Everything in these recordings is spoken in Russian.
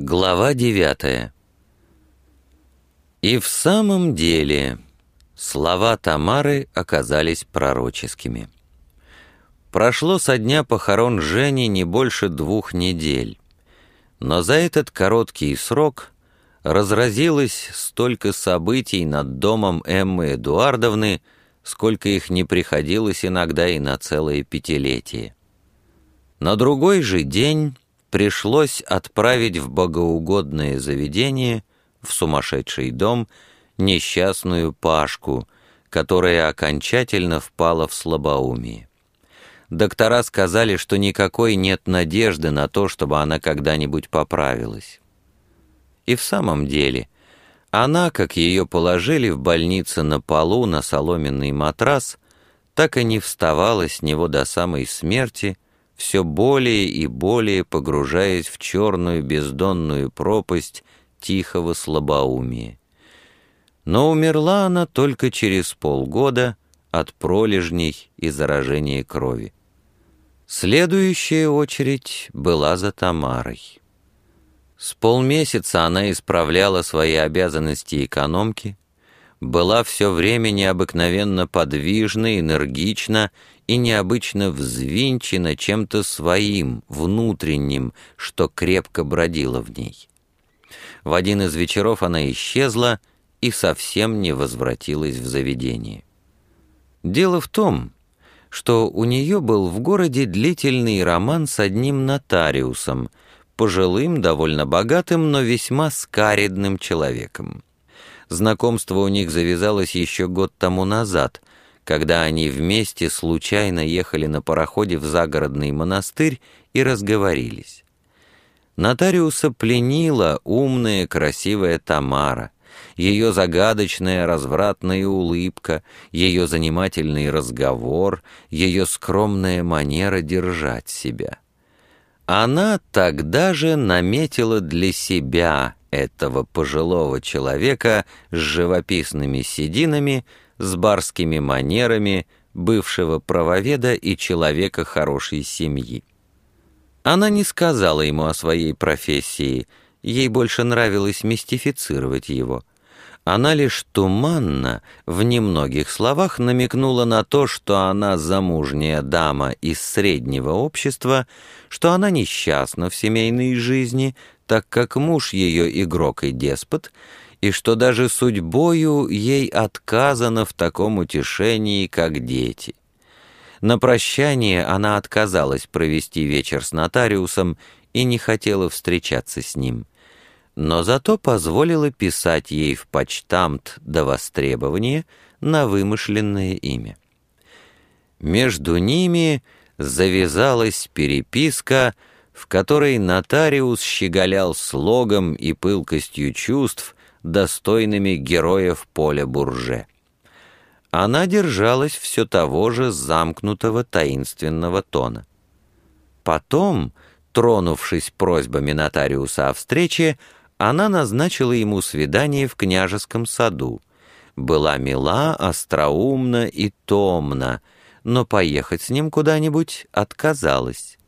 Глава девятая И в самом деле слова Тамары оказались пророческими. Прошло со дня похорон Жени не больше двух недель, но за этот короткий срок разразилось столько событий над домом Эммы Эдуардовны, сколько их не приходилось иногда и на целое пятилетие. На другой же день пришлось отправить в богоугодное заведение, в сумасшедший дом, несчастную Пашку, которая окончательно впала в слабоумие. Доктора сказали, что никакой нет надежды на то, чтобы она когда-нибудь поправилась. И в самом деле, она, как ее положили в больнице на полу на соломенный матрас, так и не вставала с него до самой смерти, все более и более погружаясь в черную бездонную пропасть тихого слабоумия. Но умерла она только через полгода от пролежней и заражения крови. Следующая очередь была за Тамарой. С полмесяца она исправляла свои обязанности экономки, была все время необыкновенно подвижна, энергична и необычно взвинчена чем-то своим, внутренним, что крепко бродило в ней. В один из вечеров она исчезла и совсем не возвратилась в заведение. Дело в том, что у нее был в городе длительный роман с одним нотариусом, пожилым, довольно богатым, но весьма скаридным человеком. Знакомство у них завязалось еще год тому назад, когда они вместе случайно ехали на пароходе в загородный монастырь и разговорились. Нотариуса пленила умная, красивая Тамара, ее загадочная развратная улыбка, ее занимательный разговор, ее скромная манера держать себя. Она тогда же наметила для себя этого пожилого человека с живописными сединами, с барскими манерами, бывшего правоведа и человека хорошей семьи. Она не сказала ему о своей профессии, ей больше нравилось мистифицировать его. Она лишь туманно, в немногих словах намекнула на то, что она замужняя дама из среднего общества, что она несчастна в семейной жизни, так как муж ее игрок и деспот, и что даже судьбою ей отказано в таком утешении, как дети. На прощание она отказалась провести вечер с нотариусом и не хотела встречаться с ним, но зато позволила писать ей в почтамт до востребования на вымышленное имя. Между ними завязалась переписка, в которой нотариус щеголял слогом и пылкостью чувств, достойными героев поля Бурже. Она держалась все того же замкнутого таинственного тона. Потом, тронувшись просьбами нотариуса о встрече, она назначила ему свидание в княжеском саду. Была мила, остроумна и томна, но поехать с ним куда-нибудь отказалась.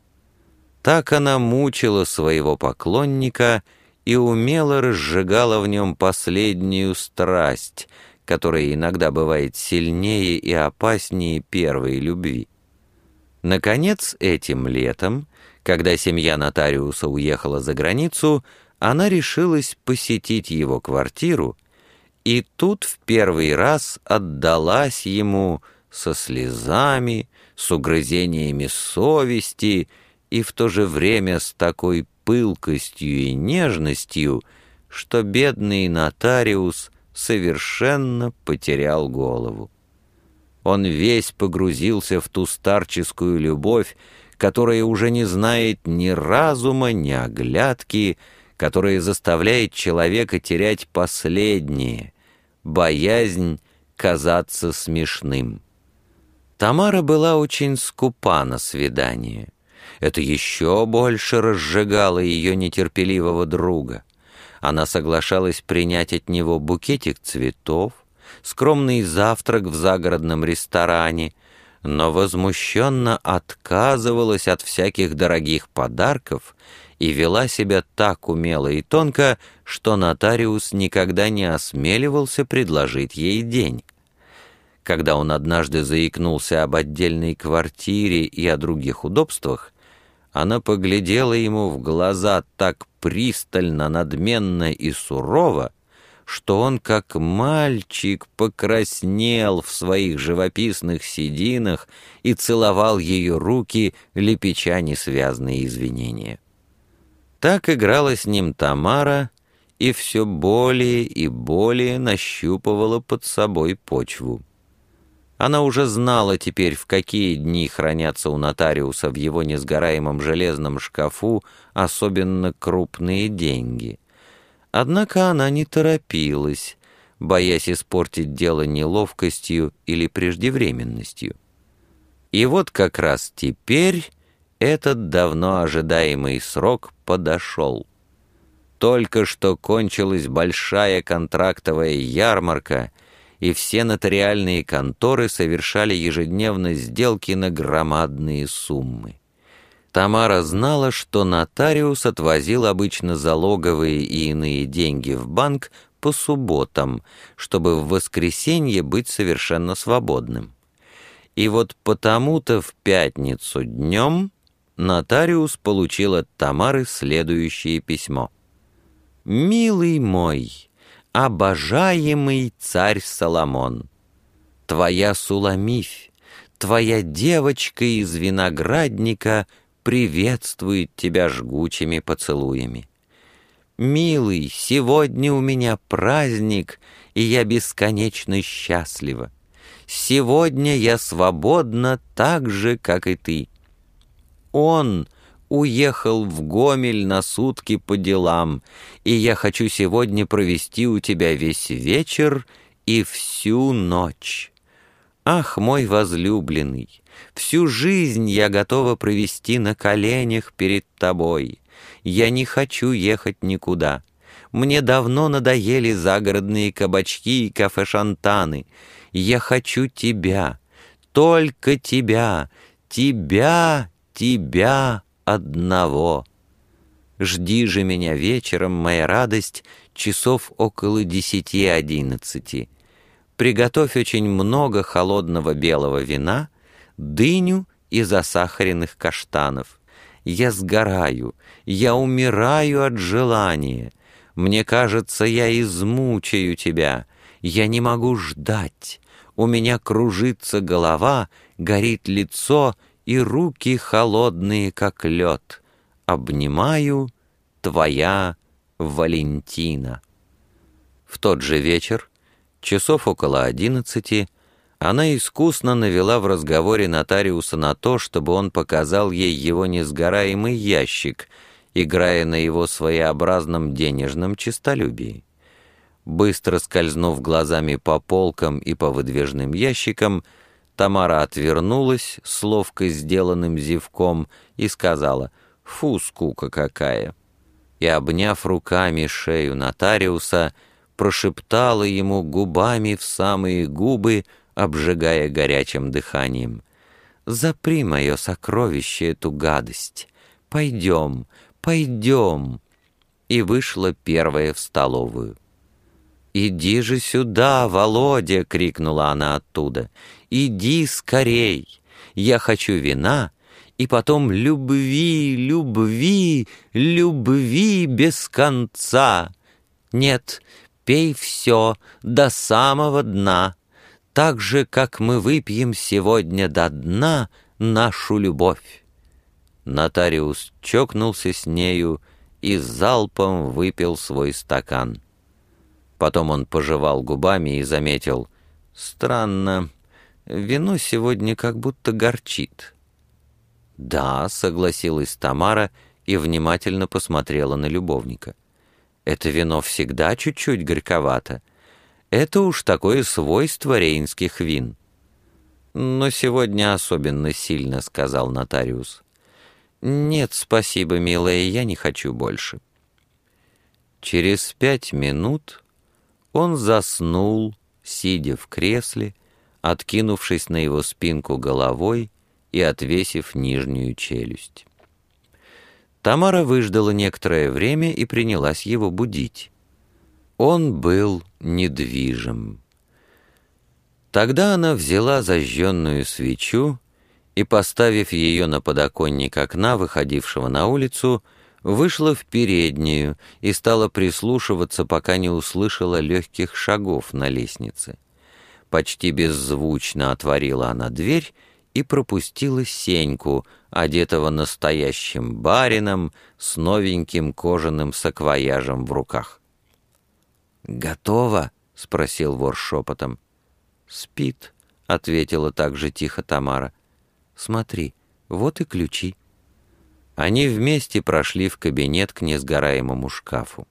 Так она мучила своего поклонника и умело разжигала в нем последнюю страсть, которая иногда бывает сильнее и опаснее первой любви. Наконец, этим летом, когда семья нотариуса уехала за границу, она решилась посетить его квартиру, и тут в первый раз отдалась ему со слезами, с угрызениями совести и в то же время с такой пылкостью и нежностью, что бедный нотариус совершенно потерял голову. Он весь погрузился в ту старческую любовь, которая уже не знает ни разума, ни оглядки, которая заставляет человека терять последнее, боязнь казаться смешным. Тамара была очень скупа на свидание. Это еще больше разжигало ее нетерпеливого друга. Она соглашалась принять от него букетик цветов, скромный завтрак в загородном ресторане, но возмущенно отказывалась от всяких дорогих подарков и вела себя так умело и тонко, что нотариус никогда не осмеливался предложить ей денег. Когда он однажды заикнулся об отдельной квартире и о других удобствах, она поглядела ему в глаза так пристально, надменно и сурово, что он, как мальчик, покраснел в своих живописных сединах и целовал ее руки, лепеча несвязные извинения. Так играла с ним Тамара и все более и более нащупывала под собой почву. Она уже знала теперь, в какие дни хранятся у нотариуса в его несгораемом железном шкафу особенно крупные деньги. Однако она не торопилась, боясь испортить дело неловкостью или преждевременностью. И вот как раз теперь этот давно ожидаемый срок подошел. Только что кончилась большая контрактовая ярмарка, и все нотариальные конторы совершали ежедневно сделки на громадные суммы. Тамара знала, что нотариус отвозил обычно залоговые и иные деньги в банк по субботам, чтобы в воскресенье быть совершенно свободным. И вот потому-то в пятницу днем нотариус получил от Тамары следующее письмо. «Милый мой, обожаемый царь Соломон, твоя Суламифь, твоя девочка из виноградника — приветствует тебя жгучими поцелуями. «Милый, сегодня у меня праздник, и я бесконечно счастлива. Сегодня я свободна так же, как и ты». Он уехал в Гомель на сутки по делам, и я хочу сегодня провести у тебя весь вечер и всю ночь. Ах, мой возлюбленный, Всю жизнь я готова провести на коленях перед тобой. Я не хочу ехать никуда. Мне давно надоели загородные кабачки и кафе-шантаны. Я хочу тебя, только тебя, тебя, тебя одного. Жди же меня вечером, моя радость, часов около десяти-одиннадцати. Приготовь очень много холодного белого вина — дыню и засахаренных каштанов. Я сгораю, я умираю от желания. Мне кажется, я измучаю тебя. Я не могу ждать. У меня кружится голова, горит лицо, и руки холодные, как лед. Обнимаю твоя Валентина. В тот же вечер, часов около одиннадцати, она искусно навела в разговоре нотариуса на то, чтобы он показал ей его несгораемый ящик, играя на его своеобразном денежном честолюбии. Быстро скользнув глазами по полкам и по выдвижным ящикам, Тамара отвернулась с ловко сделанным зевком и сказала «Фу, скука какая!» и, обняв руками шею нотариуса, прошептала ему губами в самые губы — обжигая горячим дыханием. «Запри мое сокровище, эту гадость! Пойдем, пойдем!» И вышла первая в столовую. «Иди же сюда, Володя!» — крикнула она оттуда. «Иди скорей! Я хочу вина!» и потом любви, любви, любви без конца. Нет, пей все до самого дна так же, как мы выпьем сегодня до дна нашу любовь. Нотариус чокнулся с нею и залпом выпил свой стакан. Потом он пожевал губами и заметил, «Странно, вино сегодня как будто горчит». «Да», — согласилась Тамара и внимательно посмотрела на любовника. «Это вино всегда чуть-чуть горьковато. Это уж такое свойство рейнских вин. «Но сегодня особенно сильно», — сказал нотариус. «Нет, спасибо, милая, я не хочу больше». Через пять минут он заснул, сидя в кресле, откинувшись на его спинку головой и отвесив нижнюю челюсть. Тамара выждала некоторое время и принялась его будить. Он был недвижим. Тогда она взяла зажженную свечу и, поставив ее на подоконник окна, выходившего на улицу, вышла в переднюю и стала прислушиваться, пока не услышала легких шагов на лестнице. Почти беззвучно отворила она дверь и пропустила Сеньку, одетого настоящим барином с новеньким кожаным саквояжем в руках. «Готово?» — спросил вор шепотом. «Спит», — ответила также тихо Тамара. «Смотри, вот и ключи». Они вместе прошли в кабинет к несгораемому шкафу.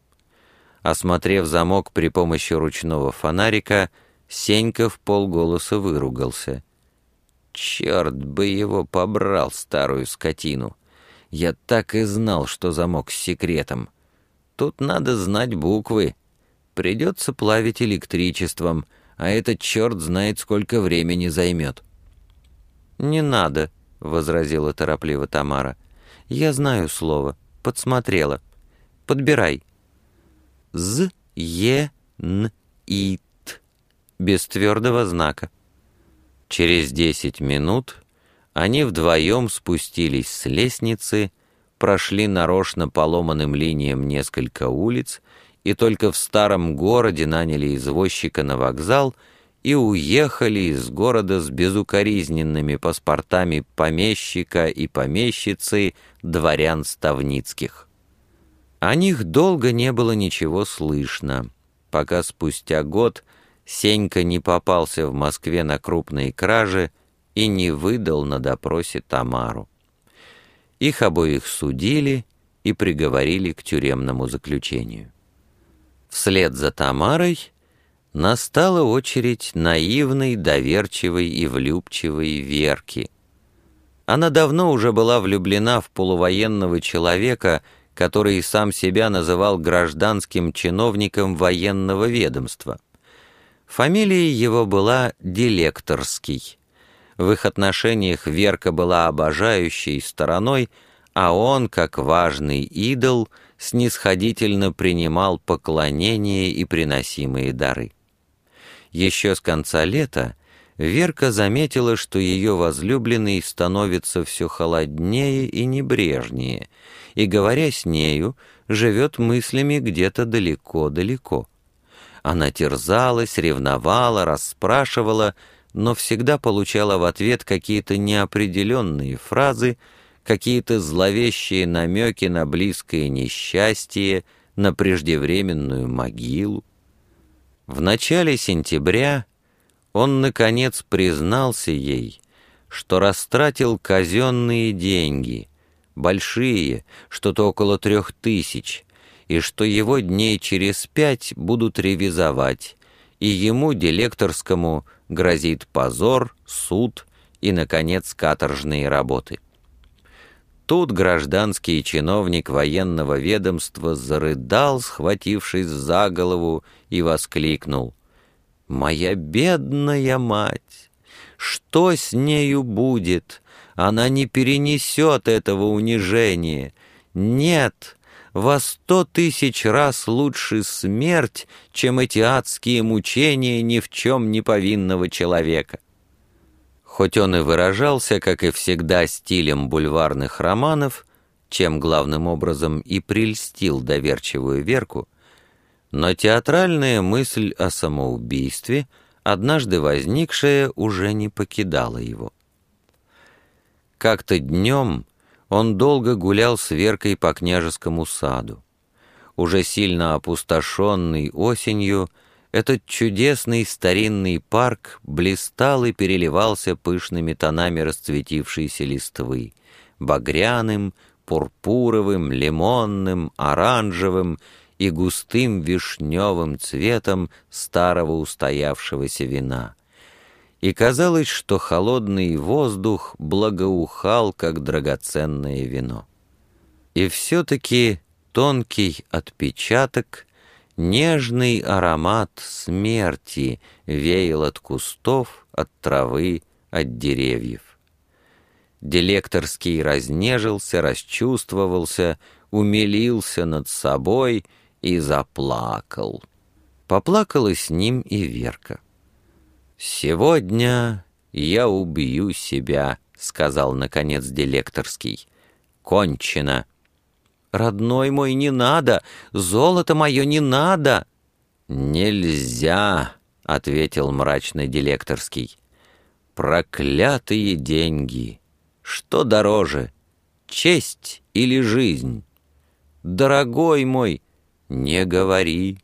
Осмотрев замок при помощи ручного фонарика, Сенька в полголоса выругался. «Черт бы его побрал, старую скотину! Я так и знал, что замок с секретом. Тут надо знать буквы. Придется плавить электричеством, а этот черт знает, сколько времени займет». «Не надо», — возразила торопливо Тамара. «Я знаю слово. Подсмотрела. Подбирай». «З, Е, Н, И, Т». Без твердого знака. Через десять минут они вдвоем спустились с лестницы, прошли нарочно поломанным линиям несколько улиц и только в старом городе наняли извозчика на вокзал — и уехали из города с безукоризненными паспортами помещика и помещицы дворян Ставницких. О них долго не было ничего слышно, пока спустя год Сенька не попался в Москве на крупные кражи и не выдал на допросе Тамару. Их обоих судили и приговорили к тюремному заключению. Вслед за Тамарой Настала очередь наивной, доверчивой и влюбчивой Верки. Она давно уже была влюблена в полувоенного человека, который сам себя называл гражданским чиновником военного ведомства. Фамилия его была Дилекторский. В их отношениях Верка была обожающей стороной, а он, как важный идол, снисходительно принимал поклонения и приносимые дары. Еще с конца лета Верка заметила, что ее возлюбленный становится все холоднее и небрежнее, и, говоря с нею, живет мыслями где-то далеко-далеко. Она терзалась, ревновала, расспрашивала, но всегда получала в ответ какие-то неопределенные фразы, какие-то зловещие намеки на близкое несчастье, на преждевременную могилу. В начале сентября он, наконец, признался ей, что растратил казенные деньги, большие, что-то около трех тысяч, и что его дней через пять будут ревизовать, и ему, дилекторскому, грозит позор, суд и, наконец, каторжные работы. Тут гражданский чиновник военного ведомства зарыдал, схватившись за голову, и воскликнул. «Моя бедная мать! Что с нею будет? Она не перенесет этого унижения. Нет, во сто тысяч раз лучше смерть, чем эти адские мучения ни в чем не повинного человека». Хоть он и выражался, как и всегда, стилем бульварных романов, чем главным образом и прельстил доверчивую Верку, но театральная мысль о самоубийстве, однажды возникшая, уже не покидала его. Как-то днем он долго гулял с Веркой по княжескому саду. Уже сильно опустошенный осенью, этот чудесный старинный парк блистал и переливался пышными тонами расцветившейся листвы, багряным, пурпуровым, лимонным, оранжевым и густым вишневым цветом старого устоявшегося вина. И казалось, что холодный воздух благоухал, как драгоценное вино. И все-таки тонкий отпечаток — Нежный аромат смерти веял от кустов, от травы, от деревьев. Делекторский разнежился, расчувствовался, умилился над собой и заплакал. Поплакала с ним и Верка. «Сегодня я убью себя», — сказал, наконец, Делекторский. «Кончено». «Родной мой, не надо! Золото мое не надо!» «Нельзя!» — ответил мрачный Делекторский. «Проклятые деньги! Что дороже, честь или жизнь?» «Дорогой мой, не говори,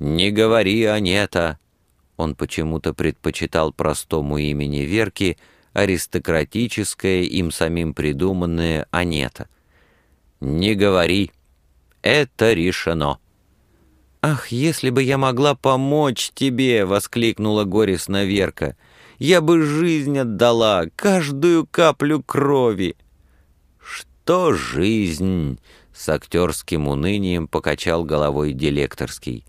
не говори, Анета!» Он почему-то предпочитал простому имени Верки аристократическое, им самим придуманное Анета. «Не говори, это решено!» «Ах, если бы я могла помочь тебе!» — воскликнула горестно Верка. «Я бы жизнь отдала, каждую каплю крови!» «Что жизнь?» — с актерским унынием покачал головой Делекторский.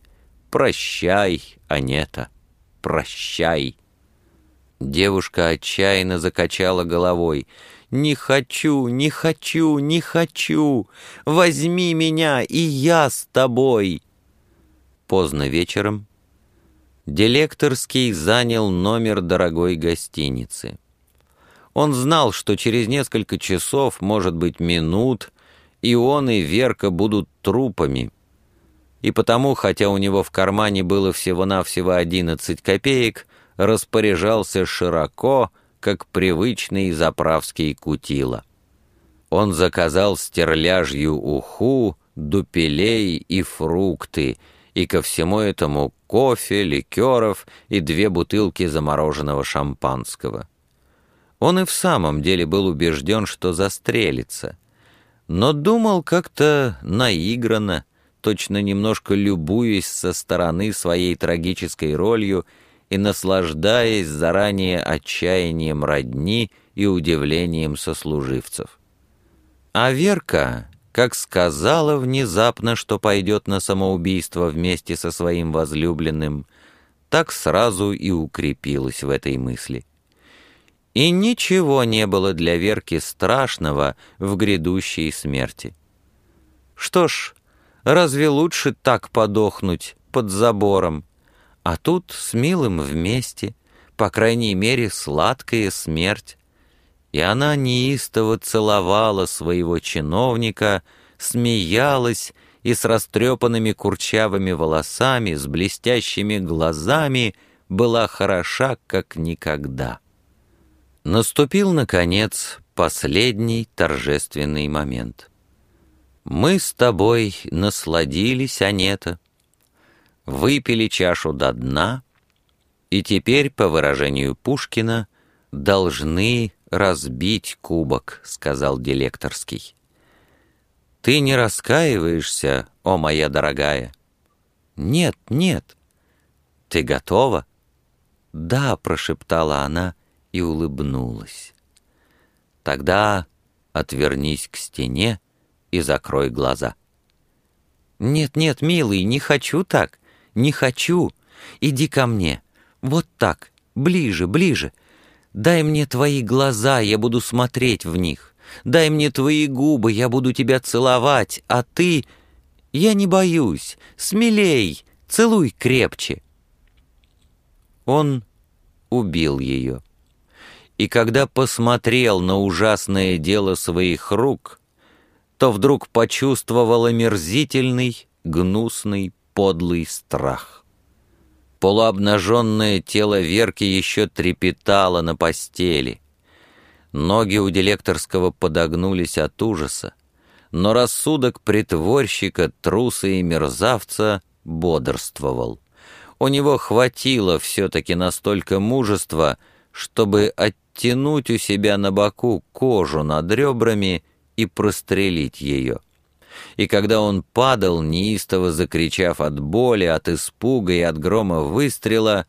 «Прощай, Анета, прощай!» Девушка отчаянно закачала головой. «Не хочу, не хочу, не хочу! Возьми меня, и я с тобой!» Поздно вечером Делекторский занял номер дорогой гостиницы. Он знал, что через несколько часов, может быть, минут, и он, и Верка будут трупами. И потому, хотя у него в кармане было всего-навсего одиннадцать копеек, распоряжался широко, как привычный заправский кутила. Он заказал стерляжью уху, дупелей и фрукты, и ко всему этому кофе, ликеров и две бутылки замороженного шампанского. Он и в самом деле был убежден, что застрелится, но думал как-то наигранно, точно немножко любуясь со стороны своей трагической ролью и наслаждаясь заранее отчаянием родни и удивлением сослуживцев. А Верка, как сказала внезапно, что пойдет на самоубийство вместе со своим возлюбленным, так сразу и укрепилась в этой мысли. И ничего не было для Верки страшного в грядущей смерти. Что ж, разве лучше так подохнуть под забором? А тут с милым вместе, по крайней мере, сладкая смерть. И она неистово целовала своего чиновника, смеялась и с растрепанными курчавыми волосами, с блестящими глазами была хороша, как никогда. Наступил, наконец, последний торжественный момент. Мы с тобой насладились, Анета, выпили чашу до дна, и теперь, по выражению Пушкина, должны разбить кубок, сказал Делекторский. Ты не раскаиваешься, о моя дорогая? Нет, нет. Ты готова? Да, прошептала она, — и улыбнулась. Тогда отвернись к стене и закрой глаза. «Нет-нет, милый, не хочу так, не хочу. Иди ко мне. Вот так, ближе, ближе. Дай мне твои глаза, я буду смотреть в них. Дай мне твои губы, я буду тебя целовать, а ты... Я не боюсь. Смелей, целуй крепче». Он убил ее и когда посмотрел на ужасное дело своих рук, то вдруг почувствовал омерзительный, гнусный, подлый страх. Полуобнаженное тело Верки еще трепетало на постели. Ноги у дилекторского подогнулись от ужаса, но рассудок притворщика, труса и мерзавца бодрствовал. У него хватило все-таки настолько мужества, чтобы от оттянуть у себя на боку кожу над ребрами и прострелить ее. И когда он падал, неистово закричав от боли, от испуга и от грома выстрела,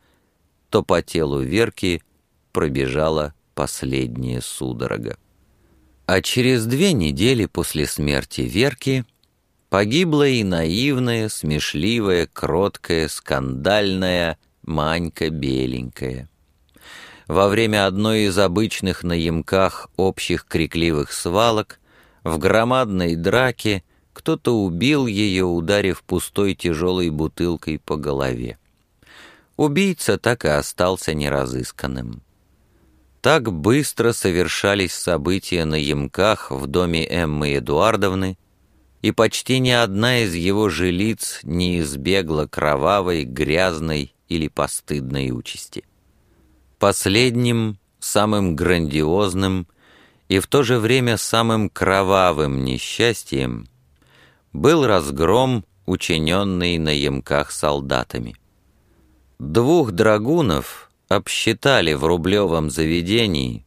то по телу Верки пробежала последняя судорога. А через две недели после смерти Верки погибла и наивная, смешливая, кроткая, скандальная Манька Беленькая. Во время одной из обычных на ямках общих крикливых свалок, в громадной драке кто-то убил ее, ударив пустой тяжелой бутылкой по голове. Убийца так и остался неразысканным. Так быстро совершались события на ямках в доме Эммы Эдуардовны, и почти ни одна из его жилиц не избегла кровавой, грязной или постыдной участи. Последним, самым грандиозным и в то же время самым кровавым несчастьем был разгром, учиненный на ямках солдатами. Двух драгунов обсчитали в рублевом заведении,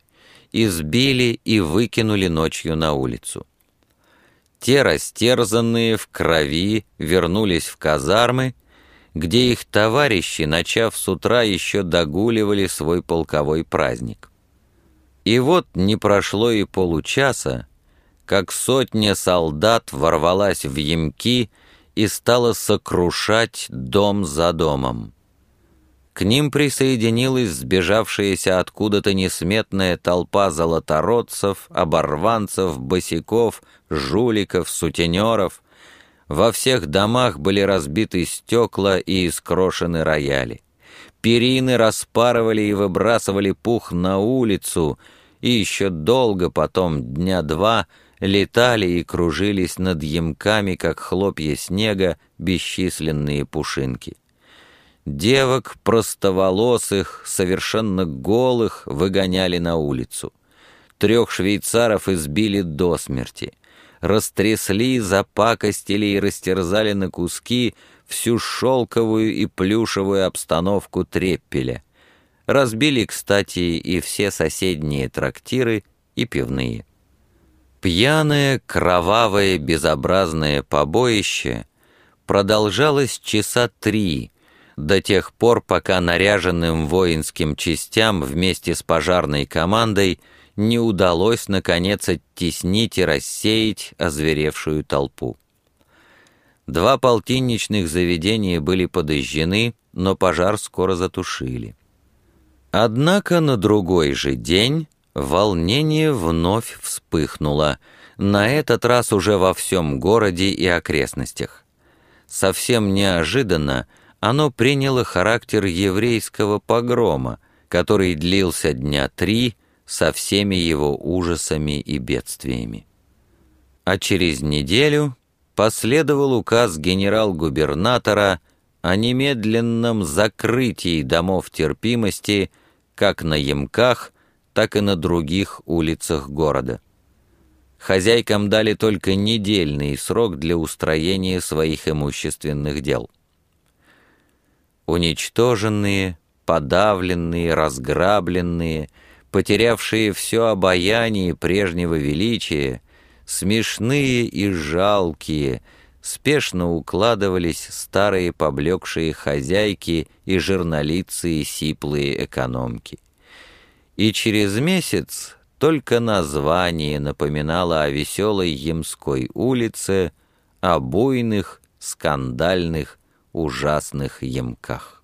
избили и выкинули ночью на улицу. Те, растерзанные в крови, вернулись в казармы, где их товарищи, начав с утра, еще догуливали свой полковой праздник. И вот не прошло и получаса, как сотня солдат ворвалась в ямки и стала сокрушать дом за домом. К ним присоединилась сбежавшаяся откуда-то несметная толпа золотородцев, оборванцев, босиков, жуликов, сутенеров. Во всех домах были разбиты стекла и искрошены рояли. Перины распарывали и выбрасывали пух на улицу, и еще долго потом, дня два, летали и кружились над ямками, как хлопья снега, бесчисленные пушинки. Девок простоволосых, совершенно голых, выгоняли на улицу. Трех швейцаров избили до смерти. Растрясли, запакостили и растерзали на куски всю шелковую и плюшевую обстановку треппеля. Разбили, кстати, и все соседние трактиры и пивные. Пьяное, кровавое, безобразное побоище продолжалось часа три — до тех пор, пока наряженным воинским частям вместе с пожарной командой не удалось, наконец, оттеснить и рассеять озверевшую толпу. Два полтинничных заведения были подожжены, но пожар скоро затушили. Однако на другой же день волнение вновь вспыхнуло, на этот раз уже во всем городе и окрестностях. Совсем неожиданно оно приняло характер еврейского погрома, который длился дня три со всеми его ужасами и бедствиями. А через неделю последовал указ генерал-губернатора о немедленном закрытии домов терпимости как на Ямках, так и на других улицах города. Хозяйкам дали только недельный срок для устроения своих имущественных дел уничтоженные, подавленные, разграбленные, потерявшие все обаяние прежнего величия, смешные и жалкие, спешно укладывались старые поблекшие хозяйки и журналицы и сиплые экономки. И через месяц только название напоминало о веселой Ямской улице, о буйных, скандальных, ужасных ямках.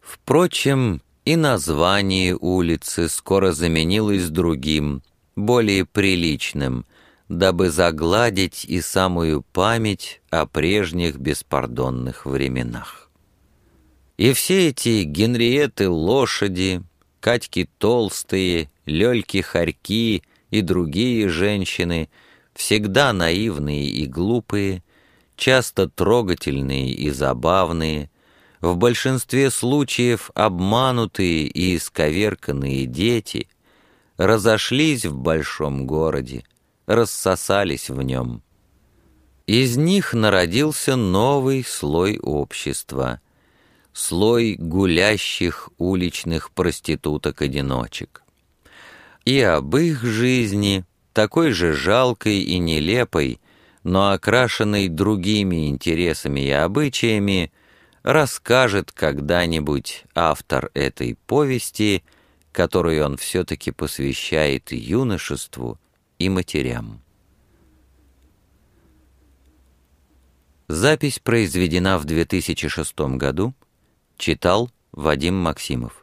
Впрочем, и название улицы скоро заменилось другим, более приличным, дабы загладить и самую память о прежних беспардонных временах. И все эти Генриеты лошади, Катьки толстые, Лёльки хорьки и другие женщины, всегда наивные и глупые, часто трогательные и забавные, в большинстве случаев обманутые и исковерканные дети разошлись в большом городе, рассосались в нем. Из них народился новый слой общества, слой гулящих уличных проституток-одиночек. И об их жизни, такой же жалкой и нелепой, но окрашенный другими интересами и обычаями, расскажет когда-нибудь автор этой повести, которую он все-таки посвящает юношеству и матерям. Запись произведена в 2006 году, читал Вадим Максимов.